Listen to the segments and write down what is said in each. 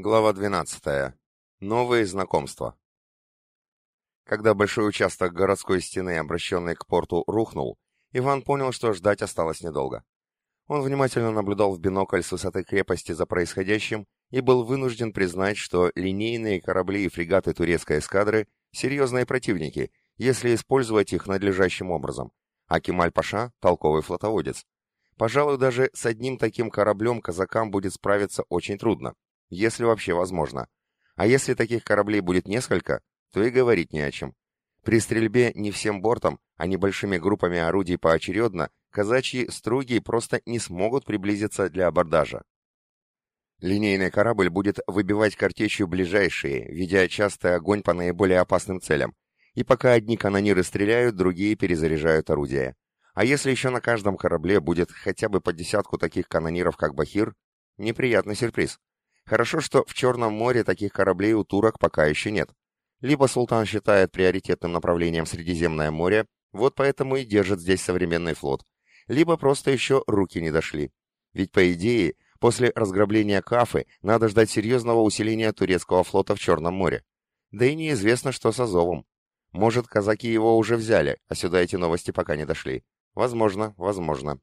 Глава 12. Новые знакомства. Когда большой участок городской стены, обращенный к порту, рухнул, Иван понял, что ждать осталось недолго. Он внимательно наблюдал в бинокль с высоты крепости за происходящим и был вынужден признать, что линейные корабли и фрегаты турецкой эскадры – серьезные противники, если использовать их надлежащим образом, а Кемаль-Паша – толковый флотоводец. Пожалуй, даже с одним таким кораблем казакам будет справиться очень трудно если вообще возможно. А если таких кораблей будет несколько, то и говорить не о чем. При стрельбе не всем бортом, а небольшими группами орудий поочередно, казачьи струги просто не смогут приблизиться для абордажа. Линейный корабль будет выбивать картечью ближайшие, ведя частый огонь по наиболее опасным целям. И пока одни канониры стреляют, другие перезаряжают орудия. А если еще на каждом корабле будет хотя бы по десятку таких канониров, как Бахир, неприятный сюрприз. Хорошо, что в Черном море таких кораблей у турок пока еще нет. Либо султан считает приоритетным направлением Средиземное море, вот поэтому и держит здесь современный флот, либо просто еще руки не дошли. Ведь, по идее, после разграбления Кафы надо ждать серьезного усиления турецкого флота в Черном море. Да и неизвестно, что с Азовом. Может, казаки его уже взяли, а сюда эти новости пока не дошли. Возможно, возможно.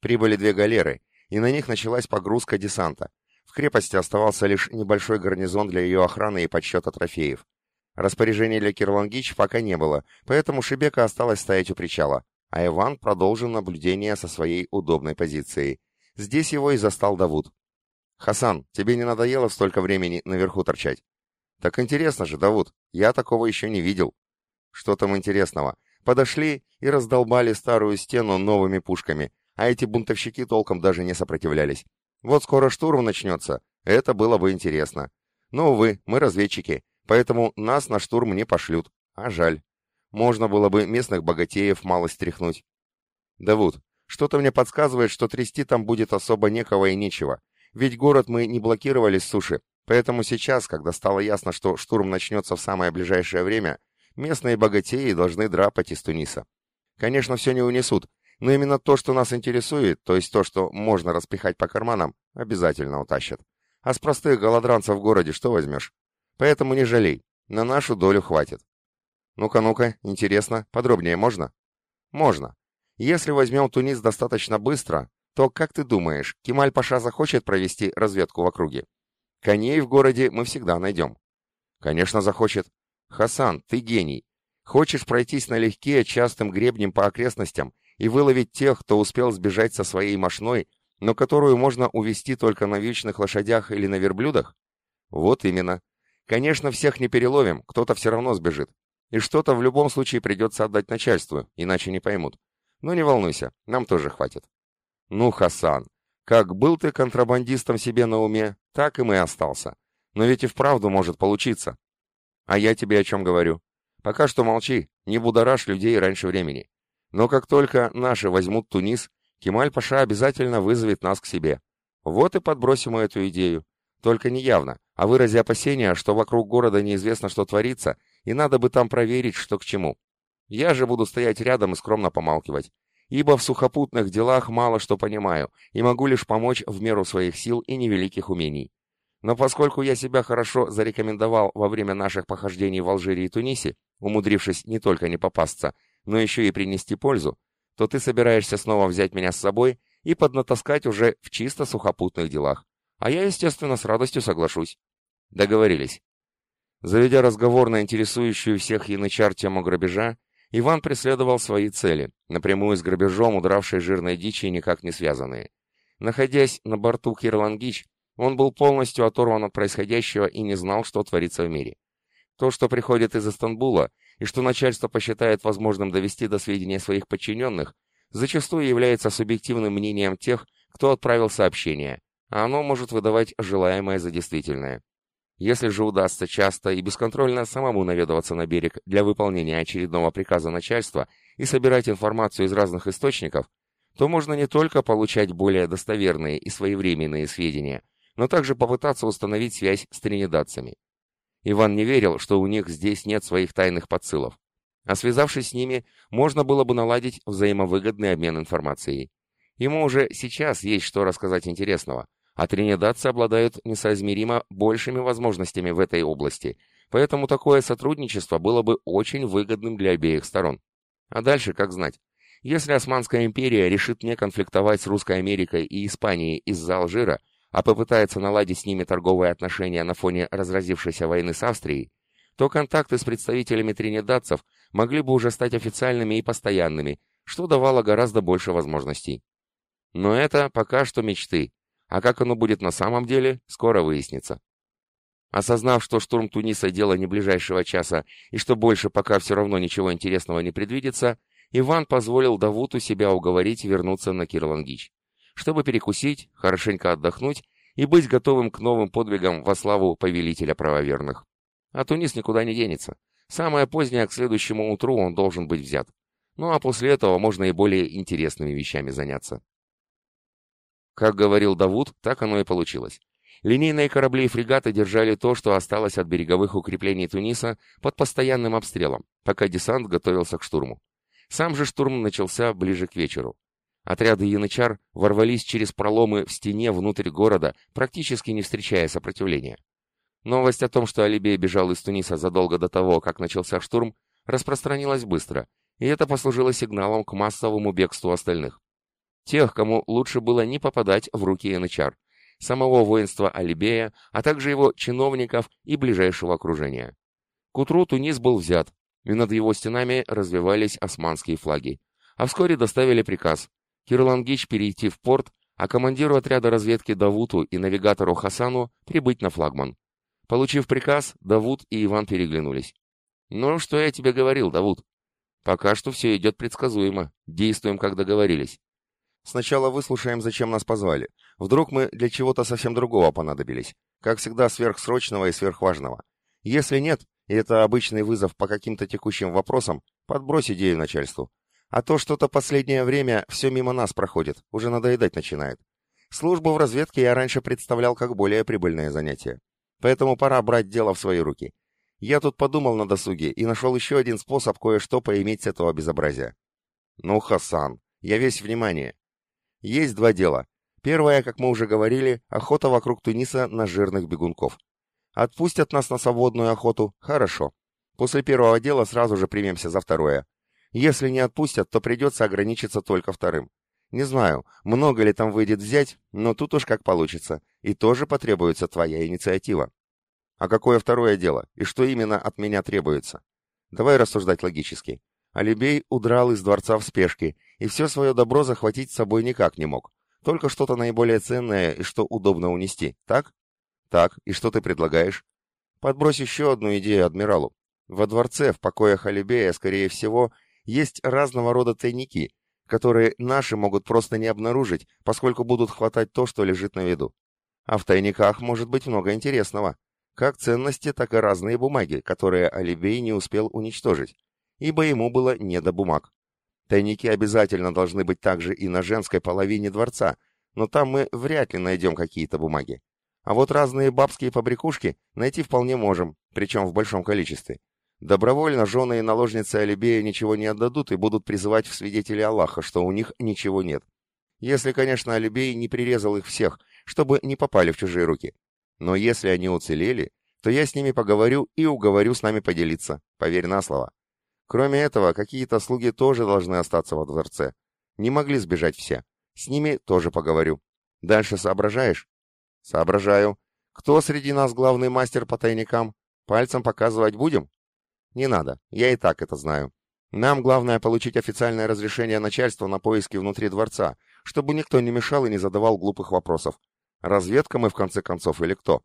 Прибыли две галеры, и на них началась погрузка десанта. В крепости оставался лишь небольшой гарнизон для ее охраны и подсчета трофеев. Распоряжения для Кирлангич пока не было, поэтому Шибека осталась стоять у причала, а Иван продолжил наблюдение со своей удобной позицией. Здесь его и застал Давуд. «Хасан, тебе не надоело столько времени наверху торчать?» «Так интересно же, Давуд, я такого еще не видел». «Что там интересного? Подошли и раздолбали старую стену новыми пушками, а эти бунтовщики толком даже не сопротивлялись. Вот скоро штурм начнется, это было бы интересно. Но, увы, мы разведчики, поэтому нас на штурм не пошлют. А жаль. Можно было бы местных богатеев мало стряхнуть. Давуд, что-то мне подсказывает, что трясти там будет особо некого и нечего. Ведь город мы не блокировали с суши, поэтому сейчас, когда стало ясно, что штурм начнется в самое ближайшее время, местные богатеи должны драпать из Туниса. Конечно, все не унесут, но именно то, что нас интересует, то есть то, что можно распихать по карманам, обязательно утащат. А с простых голодранцев в городе что возьмешь? Поэтому не жалей, на нашу долю хватит. Ну-ка, ну-ка, интересно, подробнее можно? Можно. Если возьмем Тунис достаточно быстро, то, как ты думаешь, Кемаль-Паша захочет провести разведку в округе? Коней в городе мы всегда найдем. Конечно, захочет. Хасан, ты гений. Хочешь пройтись налегке частым гребнем по окрестностям и выловить тех, кто успел сбежать со своей мошной, но которую можно увести только на вьючных лошадях или на верблюдах? Вот именно. Конечно, всех не переловим, кто-то все равно сбежит. И что-то в любом случае придется отдать начальству, иначе не поймут. Но не волнуйся, нам тоже хватит. Ну, Хасан, как был ты контрабандистом себе на уме, так и мы остался. Но ведь и вправду может получиться. А я тебе о чем говорю. Пока что молчи, не будоражь людей раньше времени. Но как только наши возьмут Тунис, Кемаль-Паша обязательно вызовет нас к себе. Вот и подбросим эту идею. Только не явно, а вырази опасения, что вокруг города неизвестно, что творится, и надо бы там проверить, что к чему. Я же буду стоять рядом и скромно помалкивать, ибо в сухопутных делах мало что понимаю и могу лишь помочь в меру своих сил и невеликих умений. Но поскольку я себя хорошо зарекомендовал во время наших похождений в Алжире и Тунисе, умудрившись не только не попасться, но еще и принести пользу, то ты собираешься снова взять меня с собой и поднатаскать уже в чисто сухопутных делах. А я, естественно, с радостью соглашусь. Договорились. Заведя разговор на интересующую всех янычар тему грабежа, Иван преследовал свои цели, напрямую с грабежом удравшей жирной дичи никак не связанные. Находясь на борту Кирлангич, он был полностью оторван от происходящего и не знал, что творится в мире. То, что приходит из Истанбула, и что начальство посчитает возможным довести до сведения своих подчиненных, зачастую является субъективным мнением тех, кто отправил сообщение, а оно может выдавать желаемое за действительное. Если же удастся часто и бесконтрольно самому наведываться на берег для выполнения очередного приказа начальства и собирать информацию из разных источников, то можно не только получать более достоверные и своевременные сведения, но также попытаться установить связь с тринидадцами. Иван не верил, что у них здесь нет своих тайных подсылов. А связавшись с ними, можно было бы наладить взаимовыгодный обмен информацией. Ему уже сейчас есть что рассказать интересного, а тринидадцы обладают несоизмеримо большими возможностями в этой области, поэтому такое сотрудничество было бы очень выгодным для обеих сторон. А дальше как знать. Если Османская империя решит не конфликтовать с Русской Америкой и Испанией из-за Алжира, а попытается наладить с ними торговые отношения на фоне разразившейся войны с Австрией, то контакты с представителями тринидадцев могли бы уже стать официальными и постоянными, что давало гораздо больше возможностей. Но это пока что мечты, а как оно будет на самом деле, скоро выяснится. Осознав, что штурм Туниса – дело не ближайшего часа, и что больше пока все равно ничего интересного не предвидится, Иван позволил Давуту себя уговорить вернуться на Кирлангич, чтобы перекусить, хорошенько отдохнуть и быть готовым к новым подвигам во славу повелителя правоверных. А Тунис никуда не денется. Самое позднее, к следующему утру, он должен быть взят. Ну а после этого можно и более интересными вещами заняться. Как говорил Давуд, так оно и получилось. Линейные корабли и фрегаты держали то, что осталось от береговых укреплений Туниса, под постоянным обстрелом, пока десант готовился к штурму. Сам же штурм начался ближе к вечеру. Отряды янычар ворвались через проломы в стене внутрь города, практически не встречая сопротивления. Новость о том, что Алибей бежал из Туниса задолго до того, как начался штурм, распространилась быстро, и это послужило сигналом к массовому бегству остальных. Тех, кому лучше было не попадать в руки янычар, самого воинства Алибея, а также его чиновников и ближайшего окружения. К утру Тунис был взят, и над его стенами развивались османские флаги. А вскоре доставили приказ Кирлангич перейти в порт, а командиру отряда разведки Давуту и навигатору Хасану прибыть на флагман. Получив приказ, Давуд и Иван переглянулись. «Ну, что я тебе говорил, Давуд?» «Пока что все идет предсказуемо. Действуем, как договорились». «Сначала выслушаем, зачем нас позвали. Вдруг мы для чего-то совсем другого понадобились. Как всегда, сверхсрочного и сверхважного. Если нет, и это обычный вызов по каким-то текущим вопросам, подбрось идею начальству. А то что-то последнее время все мимо нас проходит, уже надоедать начинает. Службу в разведке я раньше представлял как более прибыльное занятие. Поэтому пора брать дело в свои руки. Я тут подумал на досуге и нашел еще один способ кое-что поиметь с этого безобразия. Ну, Хасан, я весь внимание. Есть два дела. Первое, как мы уже говорили, охота вокруг Туниса на жирных бегунков. Отпустят нас на свободную охоту? Хорошо. После первого дела сразу же примемся за второе. Если не отпустят, то придется ограничиться только вторым. Не знаю, много ли там выйдет взять, но тут уж как получится. И тоже потребуется твоя инициатива. А какое второе дело? И что именно от меня требуется? Давай рассуждать логически. Алибей удрал из дворца в спешке, и все свое добро захватить с собой никак не мог. Только что-то наиболее ценное и что удобно унести, так? Так, и что ты предлагаешь? Подбрось еще одну идею адмиралу. Во дворце, в покоях Алибея, скорее всего, есть разного рода тайники, которые наши могут просто не обнаружить, поскольку будут хватать то, что лежит на виду. А в тайниках может быть много интересного. Как ценности, так и разные бумаги, которые Алибей не успел уничтожить, ибо ему было не до бумаг. Тайники обязательно должны быть также и на женской половине дворца, но там мы вряд ли найдем какие-то бумаги. А вот разные бабские побрякушки найти вполне можем, причем в большом количестве. Добровольно жены и наложницы Алибея ничего не отдадут и будут призывать в свидетели Аллаха, что у них ничего нет. Если, конечно, Алибей не прирезал их всех, чтобы не попали в чужие руки. Но если они уцелели, то я с ними поговорю и уговорю с нами поделиться, поверь на слово. Кроме этого, какие-то слуги тоже должны остаться во дворце. Не могли сбежать все. С ними тоже поговорю. Дальше соображаешь? Соображаю. Кто среди нас главный мастер по тайникам? Пальцем показывать будем? Не надо, я и так это знаю. Нам главное получить официальное разрешение начальства на поиски внутри дворца, чтобы никто не мешал и не задавал глупых вопросов. Разведка мы в конце концов или кто?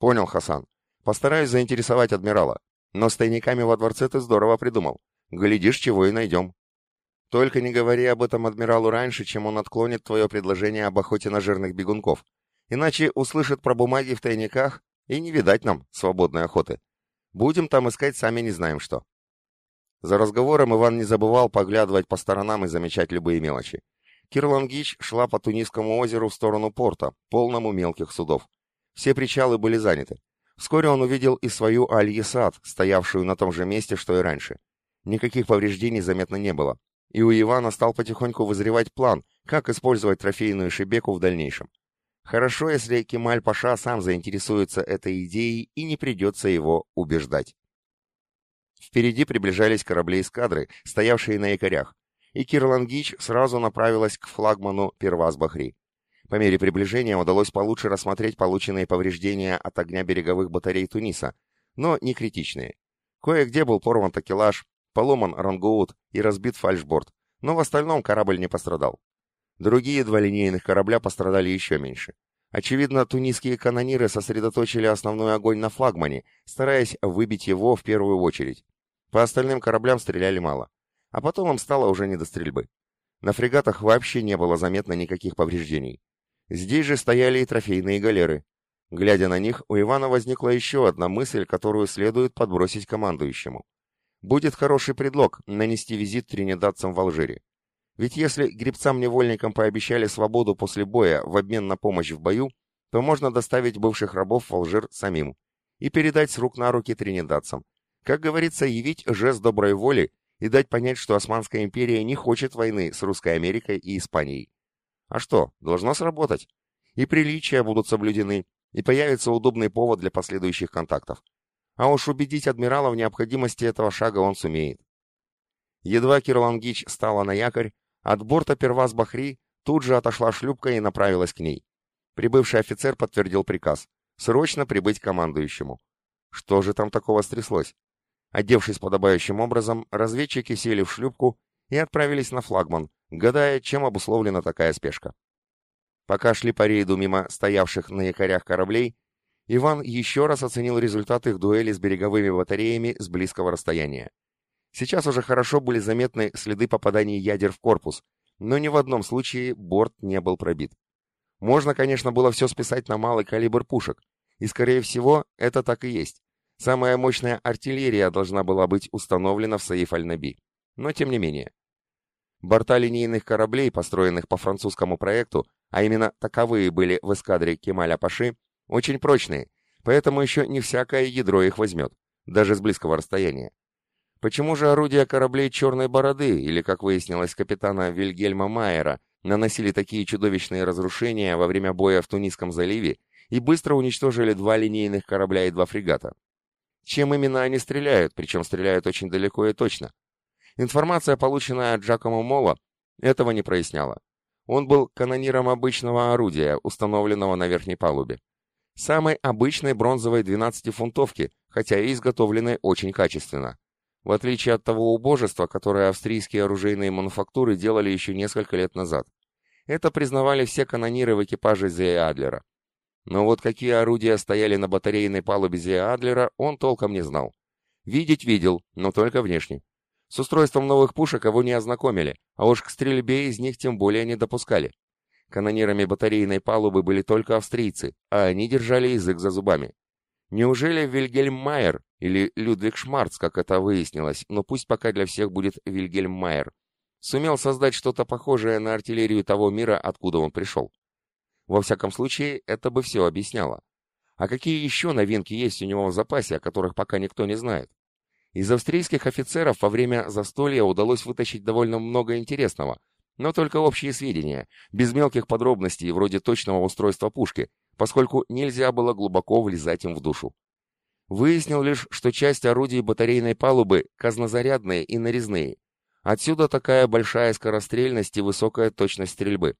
Понял, Хасан. Постараюсь заинтересовать адмирала. Но с тайниками во дворце ты здорово придумал. Глядишь, чего и найдем. Только не говори об этом адмиралу раньше, чем он отклонит твое предложение об охоте на жирных бегунков. Иначе услышит про бумаги в тайниках, и не видать нам свободной охоты. Будем там искать сами не знаем что. За разговором Иван не забывал поглядывать по сторонам и замечать любые мелочи. Кирлангич шла по Тунисскому озеру в сторону порта, полному мелких судов. Все причалы были заняты. Вскоре он увидел и свою Аль-Есад, стоявшую на том же месте, что и раньше. Никаких повреждений заметно не было. И у Ивана стал потихоньку вызревать план, как использовать трофейную шибеку в дальнейшем. Хорошо, если Кемаль-Паша сам заинтересуется этой идеей и не придется его убеждать. Впереди приближались корабли эскадры, стоявшие на якорях, и Кирлангич сразу направилась к флагману Перваз-Бахри. По мере приближения удалось получше рассмотреть полученные повреждения от огня береговых батарей Туниса, но не критичные. Кое-где был порван такелаж, поломан рангоут и разбит фальшборд, но в остальном корабль не пострадал. Другие два линейных корабля пострадали еще меньше. Очевидно, тунисские канониры сосредоточили основной огонь на флагмане, стараясь выбить его в первую очередь. По остальным кораблям стреляли мало. А потом им стало уже не до стрельбы. На фрегатах вообще не было заметно никаких повреждений. Здесь же стояли и трофейные галеры. Глядя на них, у Ивана возникла еще одна мысль, которую следует подбросить командующему. Будет хороший предлог нанести визит тринидадцам в Алжире. Ведь если гребцам-невольникам пообещали свободу после боя в обмен на помощь в бою, то можно доставить бывших рабов в Алжир самим и передать с рук на руки тринидадцам. Как говорится, явить жест доброй воли и дать понять, что Османская империя не хочет войны с Русской Америкой и Испанией. А что, должно сработать. И приличия будут соблюдены, и появится удобный повод для последующих контактов. А уж убедить адмирала в необходимости этого шага он сумеет. Едва Кирлангич стала на якорь, от борта Перваз Бахри тут же отошла шлюпка и направилась к ней. Прибывший офицер подтвердил приказ — срочно прибыть к командующему. Что же там такого стряслось? Одевшись подобающим образом, разведчики сели в шлюпку и отправились на флагман, гадая, чем обусловлена такая спешка. Пока шли по рейду мимо стоявших на якорях кораблей, Иван еще раз оценил результат их дуэли с береговыми батареями с близкого расстояния. Сейчас уже хорошо были заметны следы попаданий ядер в корпус, но ни в одном случае борт не был пробит. Можно, конечно, было все списать на малый калибр пушек, и, скорее всего, это так и есть. Самая мощная артиллерия должна была быть установлена в Саиф Аль-Наби. Но тем не менее. Борта линейных кораблей, построенных по французскому проекту, а именно таковые были в эскадре Кемаля Паши, очень прочные, поэтому еще не всякое ядро их возьмет, даже с близкого расстояния. Почему же орудия кораблей «Черной бороды» или, как выяснилось, капитана Вильгельма Майера наносили такие чудовищные разрушения во время боя в Тунисском заливе и быстро уничтожили два линейных корабля и два фрегата? чем именно они стреляют, причем стреляют очень далеко и точно. Информация, полученная от Джакомо Мола, этого не проясняла. Он был канониром обычного орудия, установленного на верхней палубе. Самой обычной бронзовой 12-фунтовки, хотя и изготовленной очень качественно. В отличие от того убожества, которое австрийские оружейные мануфактуры делали еще несколько лет назад. Это признавали все канониры в экипаже Зея Адлера. Но вот какие орудия стояли на батарейной палубе Зея Адлера, он толком не знал. Видеть видел, но только внешне. С устройством новых пушек его не ознакомили, а уж к стрельбе из них тем более не допускали. Канонирами батарейной палубы были только австрийцы, а они держали язык за зубами. Неужели Вильгельм Майер или Людвиг Шмарц, как это выяснилось, но пусть пока для всех будет Вильгельм Майер, сумел создать что-то похожее на артиллерию того мира, откуда он пришел? Во всяком случае, это бы все объясняло. А какие еще новинки есть у него в запасе, о которых пока никто не знает? Из австрийских офицеров во время застолья удалось вытащить довольно много интересного, но только общие сведения, без мелких подробностей вроде точного устройства пушки, поскольку нельзя было глубоко влезать им в душу. Выяснил лишь, что часть орудий батарейной палубы казнозарядные и нарезные. Отсюда такая большая скорострельность и высокая точность стрельбы.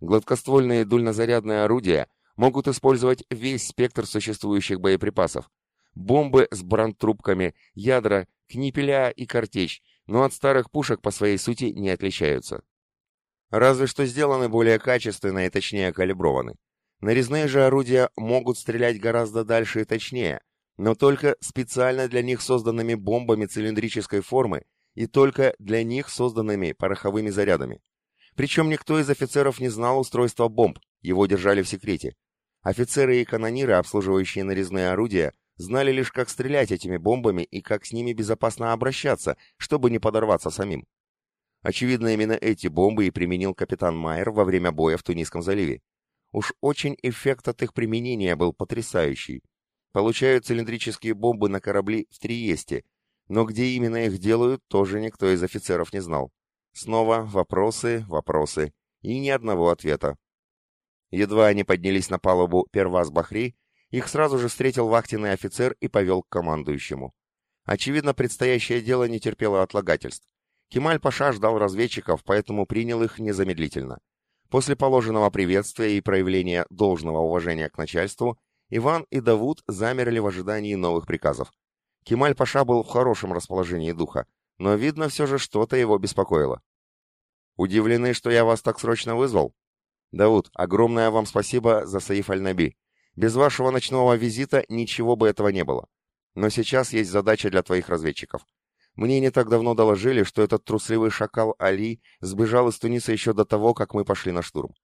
Гладкоствольные дульнозарядные орудия могут использовать весь спектр существующих боеприпасов. Бомбы с брандтрубками, ядра, книпеля и картечь, но от старых пушек по своей сути не отличаются. Разве что сделаны более качественно и точнее калиброваны. Нарезные же орудия могут стрелять гораздо дальше и точнее, но только специально для них созданными бомбами цилиндрической формы и только для них созданными пороховыми зарядами. Причем никто из офицеров не знал устройства бомб, его держали в секрете. Офицеры и канониры, обслуживающие нарезные орудия, знали лишь, как стрелять этими бомбами и как с ними безопасно обращаться, чтобы не подорваться самим. Очевидно, именно эти бомбы и применил капитан Майер во время боя в Тунисском заливе. Уж очень эффект от их применения был потрясающий. Получают цилиндрические бомбы на корабли в Триесте, но где именно их делают, тоже никто из офицеров не знал. Снова вопросы, вопросы и ни одного ответа. Едва они поднялись на палубу Перваз Бахри, их сразу же встретил вахтенный офицер и повел к командующему. Очевидно, предстоящее дело не терпело отлагательств. Кемаль-Паша ждал разведчиков, поэтому принял их незамедлительно. После положенного приветствия и проявления должного уважения к начальству, Иван и Давуд замерли в ожидании новых приказов. Кемаль-Паша был в хорошем расположении духа, но, видно, все же что-то его беспокоило. «Удивлены, что я вас так срочно вызвал?» «Дауд, огромное вам спасибо за Саиф Аль-Наби. Без вашего ночного визита ничего бы этого не было. Но сейчас есть задача для твоих разведчиков. Мне не так давно доложили, что этот трусливый шакал Али сбежал из Туниса еще до того, как мы пошли на штурм.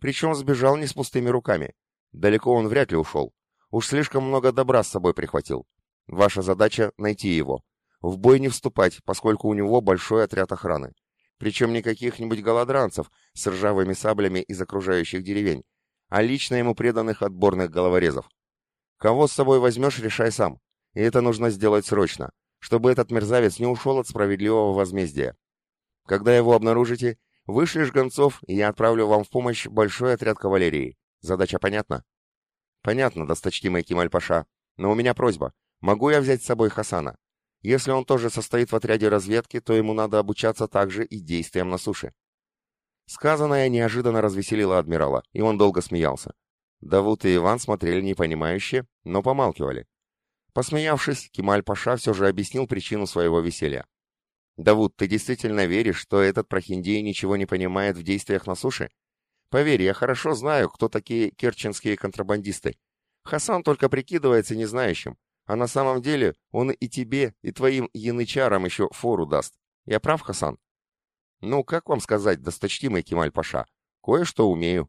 Причем сбежал не с пустыми руками. Далеко он вряд ли ушел. Уж слишком много добра с собой прихватил. Ваша задача — найти его. В бой не вступать, поскольку у него большой отряд охраны. Причем не каких-нибудь голодранцев с ржавыми саблями из окружающих деревень, а лично ему преданных отборных головорезов. Кого с собой возьмешь, решай сам. И это нужно сделать срочно, чтобы этот мерзавец не ушел от справедливого возмездия. Когда его обнаружите, вышлешь гонцов, и я отправлю вам в помощь большой отряд кавалерии. Задача понятна? Понятно, досточтимый Кемаль-Паша. Но у меня просьба. Могу я взять с собой Хасана? Если он тоже состоит в отряде разведки, то ему надо обучаться также и действиям на суше. Сказанное неожиданно развеселило адмирала, и он долго смеялся. Давуд и Иван смотрели непонимающе, но помалкивали. Посмеявшись, Кемаль-Паша все же объяснил причину своего веселья. «Давуд, ты действительно веришь, что этот прохиндей ничего не понимает в действиях на суше? Поверь, я хорошо знаю, кто такие керченские контрабандисты. Хасан только прикидывается незнающим, а на самом деле он и тебе, и твоим янычарам еще фору даст. Я прав, Хасан? Ну, как вам сказать, досточтимый Кемаль-Паша? Кое-что умею.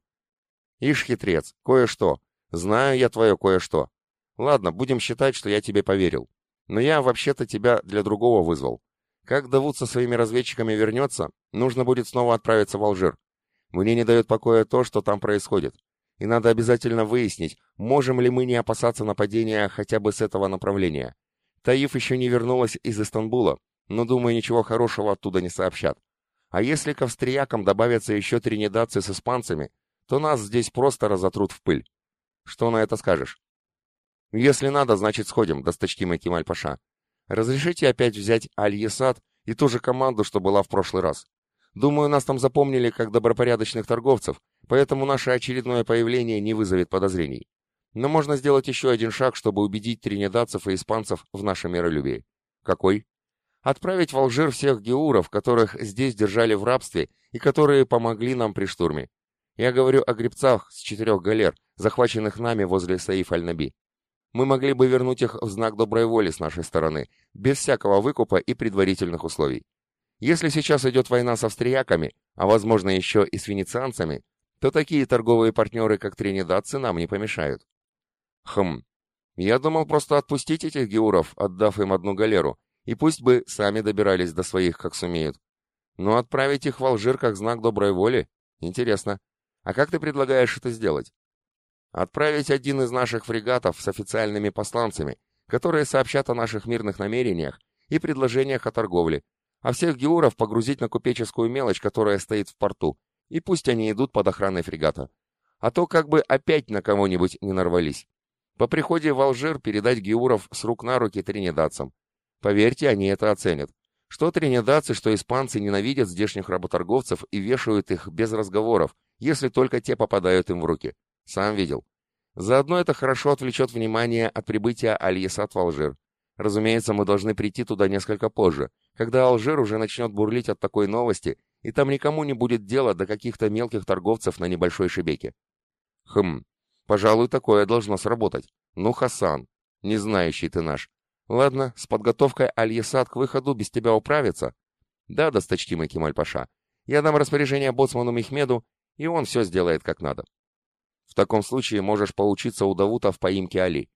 Ишь, хитрец, кое-что. Знаю я твое кое-что. Ладно, будем считать, что я тебе поверил. Но я вообще-то тебя для другого вызвал. Как Давуд со своими разведчиками вернется, нужно будет снова отправиться в Алжир. Мне не дает покоя то, что там происходит и надо обязательно выяснить, можем ли мы не опасаться нападения хотя бы с этого направления. Таиф еще не вернулась из Истанбула, но, думаю, ничего хорошего оттуда не сообщат. А если к австриякам добавятся еще тринидадцы с испанцами, то нас здесь просто разотрут в пыль. Что на это скажешь? Если надо, значит сходим, досточтимый Кемаль-Паша. Разрешите опять взять Аль-Есад и ту же команду, что была в прошлый раз. Думаю, нас там запомнили как добропорядочных торговцев, поэтому наше очередное появление не вызовет подозрений. Но можно сделать еще один шаг, чтобы убедить тринидадцев и испанцев в нашем миролюбии. Какой? Отправить в Алжир всех геуров, которых здесь держали в рабстве и которые помогли нам при штурме. Я говорю о гребцах с четырех галер, захваченных нами возле Саиф аль-Наби. Мы могли бы вернуть их в знак доброй воли с нашей стороны, без всякого выкупа и предварительных условий. Если сейчас идет война с австрияками, а возможно еще и с венецианцами, то такие торговые партнеры, как тринидадцы, нам не помешают. Хм, я думал просто отпустить этих геуров, отдав им одну галеру, и пусть бы сами добирались до своих, как сумеют. Но отправить их в Алжир как знак доброй воли? Интересно. А как ты предлагаешь это сделать? Отправить один из наших фрегатов с официальными посланцами, которые сообщат о наших мирных намерениях и предложениях о торговле, а всех геуров погрузить на купеческую мелочь, которая стоит в порту, и пусть они идут под охраной фрегата. А то как бы опять на кого-нибудь не нарвались. По приходе в Алжир передать геуров с рук на руки тринидадцам. Поверьте, они это оценят. Что тринидадцы, что испанцы ненавидят здешних работорговцев и вешают их без разговоров, если только те попадают им в руки. Сам видел. Заодно это хорошо отвлечет внимание от прибытия Аль-Ясад в Алжир. Разумеется, мы должны прийти туда несколько позже, когда Алжир уже начнет бурлить от такой новости, и там никому не будет дела до каких-то мелких торговцев на небольшой шебеке. Хм, пожалуй, такое должно сработать. Ну, Хасан, не знающий ты наш. Ладно, с подготовкой Аль-Ясад к выходу без тебя управится. Да, досточтимый Кемаль-Паша, я дам распоряжение боцману Мехмеду, и он все сделает как надо. В таком случае можешь поучиться у Давута в поимке Али.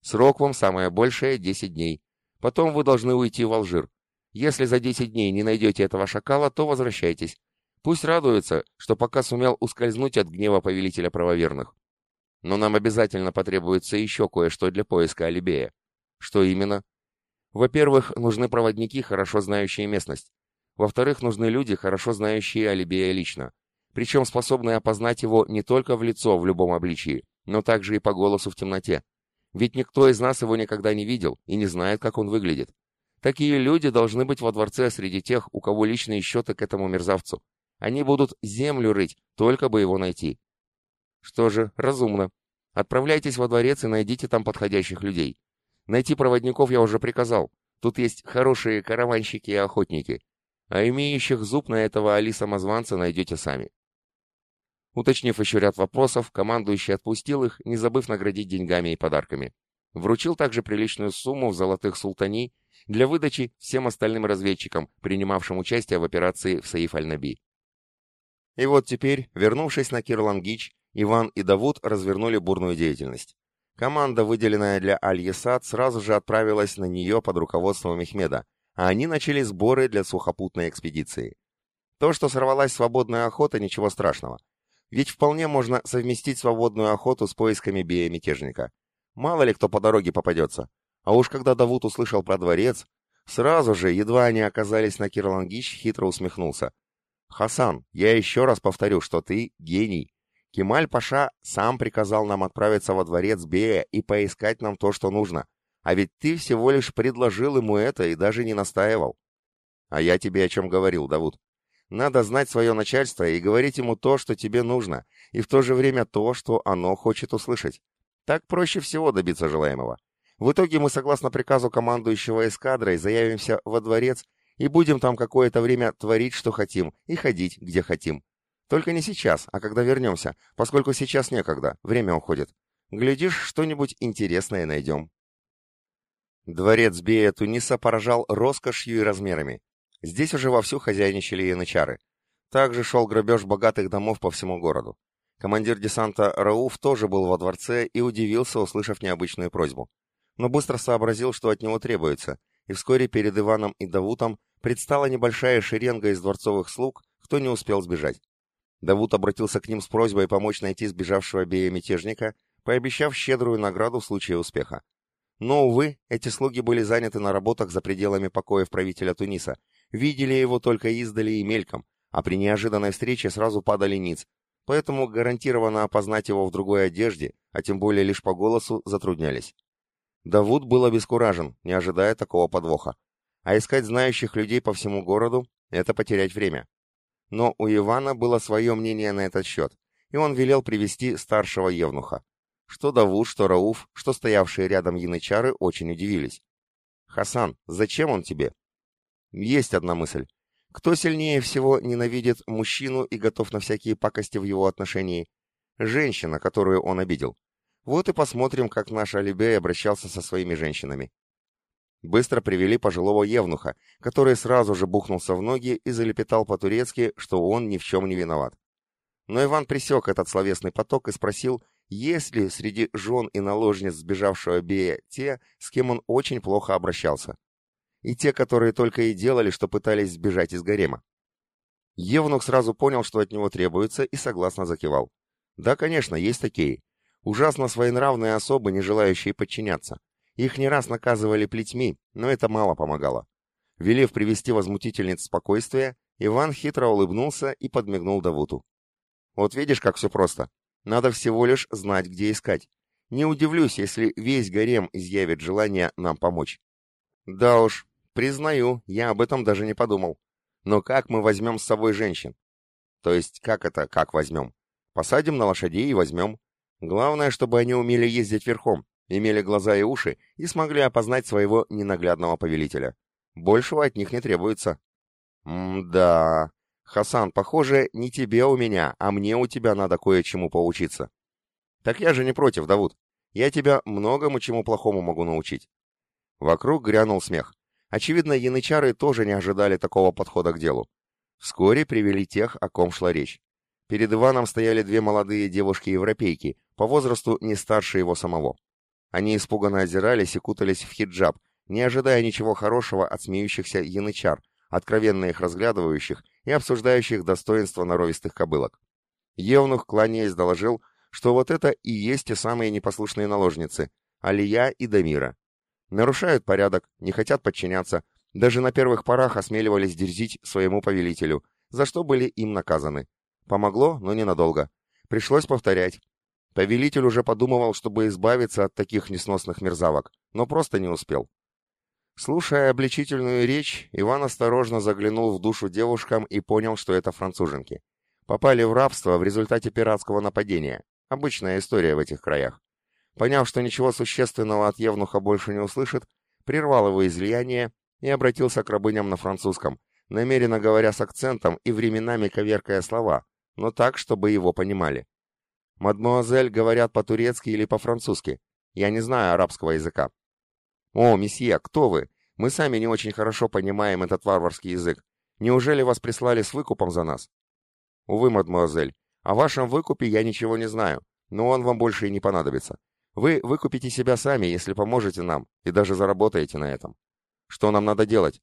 Срок вам самое большее — 10 дней. Потом вы должны уйти в Алжир. Если за 10 дней не найдете этого шакала, то возвращайтесь. Пусть радуется, что пока сумел ускользнуть от гнева повелителя правоверных. Но нам обязательно потребуется еще кое-что для поиска Алибея. Что именно? Во-первых, нужны проводники, хорошо знающие местность. Во-вторых, нужны люди, хорошо знающие Алибея лично. Причем способные опознать его не только в лицо в любом обличии, но также и по голосу в темноте. Ведь никто из нас его никогда не видел и не знает, как он выглядит. Такие люди должны быть во дворце среди тех, у кого личные счеты к этому мерзавцу. Они будут землю рыть, только бы его найти. Что же, разумно. Отправляйтесь во дворец и найдите там подходящих людей. Найти проводников я уже приказал. Тут есть хорошие караванщики и охотники. А имеющих зуб на этого Али-самозванца найдете сами. Уточнив еще ряд вопросов, командующий отпустил их, не забыв наградить деньгами и подарками. Вручил также приличную сумму в золотых султани для выдачи всем остальным разведчикам, принимавшим участие в операции в Саиф-аль-Наби. И вот теперь, вернувшись на Кирлангич, Иван и Давуд развернули бурную деятельность. Команда, выделенная для Аль-Есад, сразу же отправилась на нее под руководством Мехмеда, а они начали сборы для сухопутной экспедиции. То, что сорвалась свободная охота, ничего страшного. Ведь вполне можно совместить свободную охоту с поисками бия-мятежника. Мало ли кто по дороге попадется. А уж когда Давуд услышал про дворец, сразу же, едва они оказались на Кирлангич, хитро усмехнулся. «Хасан, я еще раз повторю, что ты гений. Кемаль-паша сам приказал нам отправиться во дворец Бея и поискать нам то, что нужно. А ведь ты всего лишь предложил ему это и даже не настаивал. А я тебе о чем говорил, Давуд. Надо знать свое начальство и говорить ему то, что тебе нужно, и в то же время то, что оно хочет услышать. Так проще всего добиться желаемого. В итоге мы, согласно приказу командующего эскадрой, заявимся во дворец и будем там какое-то время творить, что хотим, и ходить, где хотим. Только не сейчас, а когда вернемся, поскольку сейчас некогда, время уходит. Глядишь, что-нибудь интересное найдем. Дворец Бея Туниса поражал роскошью и размерами. Здесь уже вовсю хозяйничали янычары. Также шел грабеж богатых домов по всему городу. Командир десанта Рауф тоже был во дворце и удивился, услышав необычную просьбу. Но быстро сообразил, что от него требуется, и вскоре перед Иваном и Давутом предстала небольшая шеренга из дворцовых слуг, кто не успел сбежать. Давуд обратился к ним с просьбой помочь найти сбежавшего бея-мятежника, пообещав щедрую награду в случае успеха. Но, увы, эти слуги были заняты на работах за пределами покоев правителя Туниса, видели его только издали и мельком, а при неожиданной встрече сразу падали ниц, поэтому гарантированно опознать его в другой одежде, а тем более лишь по голосу, затруднялись. Давуд был обескуражен, не ожидая такого подвоха. А искать знающих людей по всему городу — это потерять время. Но у Ивана было свое мнение на этот счет, и он велел привести старшего евнуха. Что Давуд, что Рауф, что стоявшие рядом янычары очень удивились. «Хасан, зачем он тебе?» «Есть одна мысль. Кто сильнее всего ненавидит мужчину и готов на всякие пакости в его отношении? Женщина, которую он обидел. Вот и посмотрим, как наш Алибей обращался со своими женщинами. Быстро привели пожилого евнуха, который сразу же бухнулся в ноги и залепетал по-турецки, что он ни в чем не виноват. Но Иван пресек этот словесный поток и спросил, есть ли среди жен и наложниц сбежавшего Бея те, с кем он очень плохо обращался. И те, которые только и делали, что пытались сбежать из гарема. Евнух сразу понял, что от него требуется, и согласно закивал. Да, конечно, есть такие. Ужасно своенравные особы, не желающие подчиняться. Их не раз наказывали плетьми, но это мало помогало. Велев привести возмутительниц спокойствия, Иван хитро улыбнулся и подмигнул Давуту. «Вот видишь, как все просто. Надо всего лишь знать, где искать. Не удивлюсь, если весь гарем изъявит желание нам помочь». «Да уж, признаю, я об этом даже не подумал. Но как мы возьмем с собой женщин?» «То есть как это, как возьмем? Посадим на лошадей и возьмем. Главное, чтобы они умели ездить верхом, имели глаза и уши и смогли опознать своего ненаглядного повелителя. Большего от них не требуется. М-да. Хасан, похоже, не тебе у меня, а мне у тебя надо кое-чему поучиться. Так я же не против, Давуд. Я тебя многому чему плохому могу научить. Вокруг грянул смех. Очевидно, янычары тоже не ожидали такого подхода к делу. Вскоре привели тех, о ком шла речь. Перед Иваном стояли две молодые девушки-европейки, по возрасту не старше его самого. Они испуганно озирались и кутались в хиджаб, не ожидая ничего хорошего от смеющихся янычар, откровенно их разглядывающих и обсуждающих достоинства норовистых кобылок. Евнух, кланяясь, доложил, что вот это и есть те самые непослушные наложницы, Алия и Дамира. Нарушают порядок, не хотят подчиняться, даже на первых порах осмеливались дерзить своему повелителю, за что были им наказаны. Помогло, но ненадолго. Пришлось повторять. Повелитель уже подумывал, чтобы избавиться от таких несносных мерзавок, но просто не успел. Слушая обличительную речь, Иван осторожно заглянул в душу девушкам и понял, что это француженки. Попали в рабство в результате пиратского нападения. Обычная история в этих краях. Поняв, что ничего существенного от Евнуха больше не услышит, прервал его излияние и обратился к рабыням на французском, намеренно говоря с акцентом и временами коверкая слова, но так, чтобы его понимали. «Мадмуазель говорят по-турецки или по-французски. Я не знаю арабского языка». «О, месье, кто вы? Мы сами не очень хорошо понимаем этот варварский язык. Неужели вас прислали с выкупом за нас?» «Увы, мадмуазель, о вашем выкупе я ничего не знаю, но он вам больше и не понадобится. Вы выкупите себя сами, если поможете нам, и даже заработаете на этом. Что нам надо делать?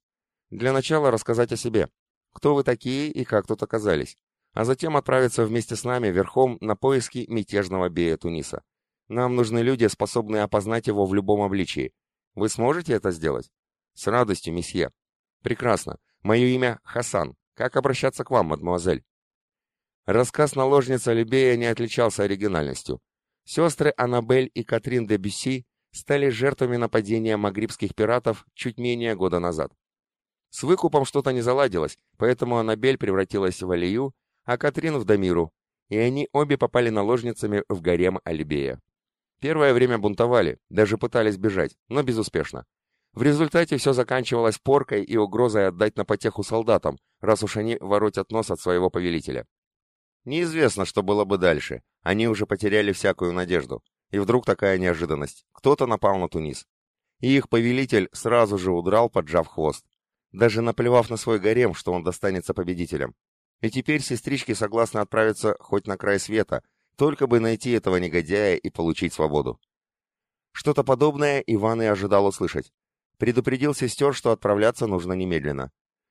Для начала рассказать о себе. Кто вы такие и как тут оказались? А затем отправиться вместе с нами верхом на поиски мятежного Бея Туниса. Нам нужны люди, способные опознать его в любом обличии. Вы сможете это сделать? С радостью, месье. Прекрасно. Мое имя Хасан. Как обращаться к вам, мадемуазель? Рассказ наложницы Алибея не отличался оригинальностью. Сестры Аннабель и Катрин де Бюсси стали жертвами нападения магрибских пиратов чуть менее года назад. С выкупом что-то не заладилось, поэтому Аннабель превратилась в Алию, а Катрин в Дамиру, и они обе попали наложницами в гарем Алибея. Первое время бунтовали, даже пытались бежать, но безуспешно. В результате все заканчивалось поркой и угрозой отдать на потеху солдатам, раз уж они воротят нос от своего повелителя. Неизвестно, что было бы дальше. Они уже потеряли всякую надежду. И вдруг такая неожиданность. Кто-то напал на Тунис. И их повелитель сразу же удрал, поджав хвост. Даже наплевав на свой гарем, что он достанется победителем. И теперь сестрички согласны отправиться хоть на край света, только бы найти этого негодяя и получить свободу. Что-то подобное Иван и ожидал услышать. Предупредил сестер, что отправляться нужно немедленно.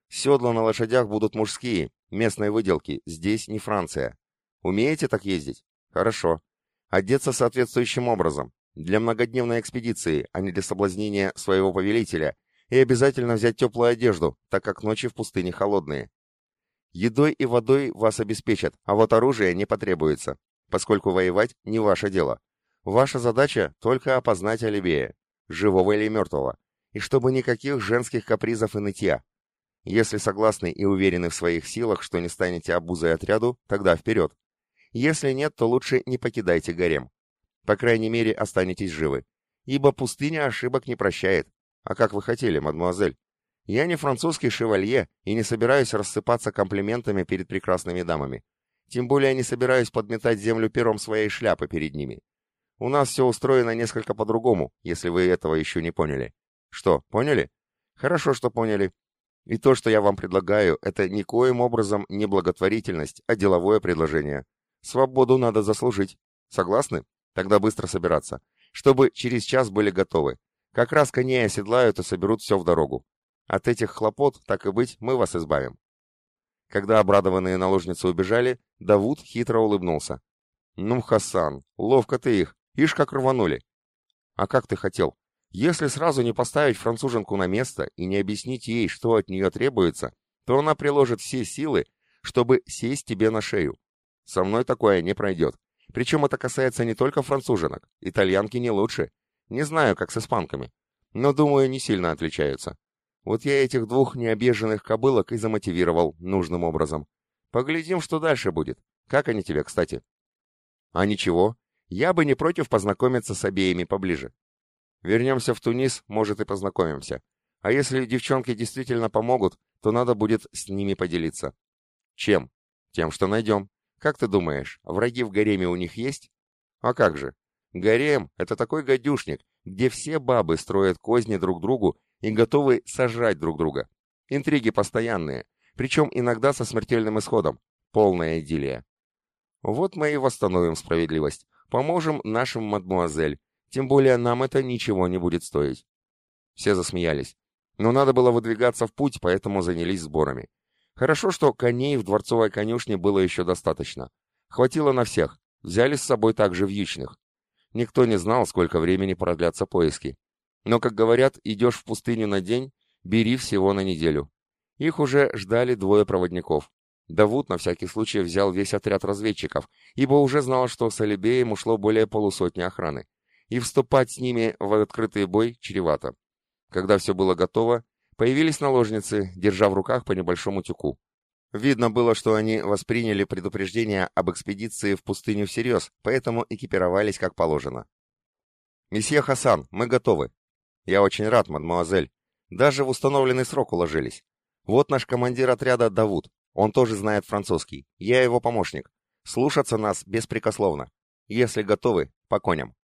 Седла на лошадях будут мужские, местной выделки, здесь не Франция. Умеете так ездить? Хорошо. Одеться соответствующим образом, для многодневной экспедиции, а не для соблазнения своего повелителя, и обязательно взять теплую одежду, так как ночи в пустыне холодные. Едой и водой вас обеспечат, а вот оружие не потребуется, поскольку воевать не ваше дело. Ваша задача только опознать Алибея, живого или мертвого, и чтобы никаких женских капризов и нытья. Если согласны и уверены в своих силах, что не станете обузой отряду, тогда вперед. Если нет, то лучше не покидайте гарем. По крайней мере, останетесь живы. Ибо пустыня ошибок не прощает. А как вы хотели, мадмуазель? Я не французский шевалье и не собираюсь рассыпаться комплиментами перед прекрасными дамами. Тем более не собираюсь подметать землю пером своей шляпы перед ними. У нас все устроено несколько по-другому, если вы этого еще не поняли. Что, поняли? Хорошо, что поняли. И то, что я вам предлагаю, это никоим образом не благотворительность, а деловое предложение. Свободу надо заслужить. Согласны? Тогда быстро собираться. Чтобы через час были готовы. Как раз коней оседлают и соберут все в дорогу. От этих хлопот, так и быть, мы вас избавим. Когда обрадованные наложницы убежали, Давуд хитро улыбнулся. «Ну, Хасан, ловко ты их, ишь как рванули!» «А как ты хотел? Если сразу не поставить француженку на место и не объяснить ей, что от нее требуется, то она приложит все силы, чтобы сесть тебе на шею. Со мной такое не пройдет. Причем это касается не только француженок, итальянки не лучше. Не знаю, как с испанками, но, думаю, не сильно отличаются. Вот я этих двух необъезженных кобылок и замотивировал нужным образом. Поглядим, что дальше будет. Как они тебе, кстати? А ничего, я бы не против познакомиться с обеими поближе. Вернемся в Тунис, может, и познакомимся. А если девчонки действительно помогут, то надо будет с ними поделиться. Чем? Тем, что найдем. Как ты думаешь, враги в гареме у них есть? А как же? Гарем — это такой гадюшник, где все бабы строят козни друг другу и готовы сожрать друг друга. Интриги постоянные, причем иногда со смертельным исходом. Полная идиллия. Вот мы и восстановим справедливость. Поможем нашим мадмуазель, тем более нам это ничего не будет стоить. Все засмеялись. Но надо было выдвигаться в путь, поэтому занялись сборами. Хорошо, что коней в дворцовой конюшне было еще достаточно. Хватило на всех. Взяли с собой также вьючных. Никто не знал, сколько времени продлятся поиски. Но, как говорят, идешь в пустыню на день, бери всего на неделю. Их уже ждали двое проводников. Давуд на всякий случай взял весь отряд разведчиков, ибо уже знал, что с Алибеем ушло более полусотни охраны, и вступать с ними в открытый бой чревато. Когда все было готово, появились наложницы, держа в руках по небольшому тюку. Видно было, что они восприняли предупреждение об экспедиции в пустыню всерьез, поэтому экипировались как положено. «Месье Хасан, мы готовы». «Я очень рад, мадмуазель. Даже в установленный срок уложились. Вот наш командир отряда Давуд. Он тоже знает французский. Я его помощник. Слушаться нас беспрекословно. Если готовы, по коням».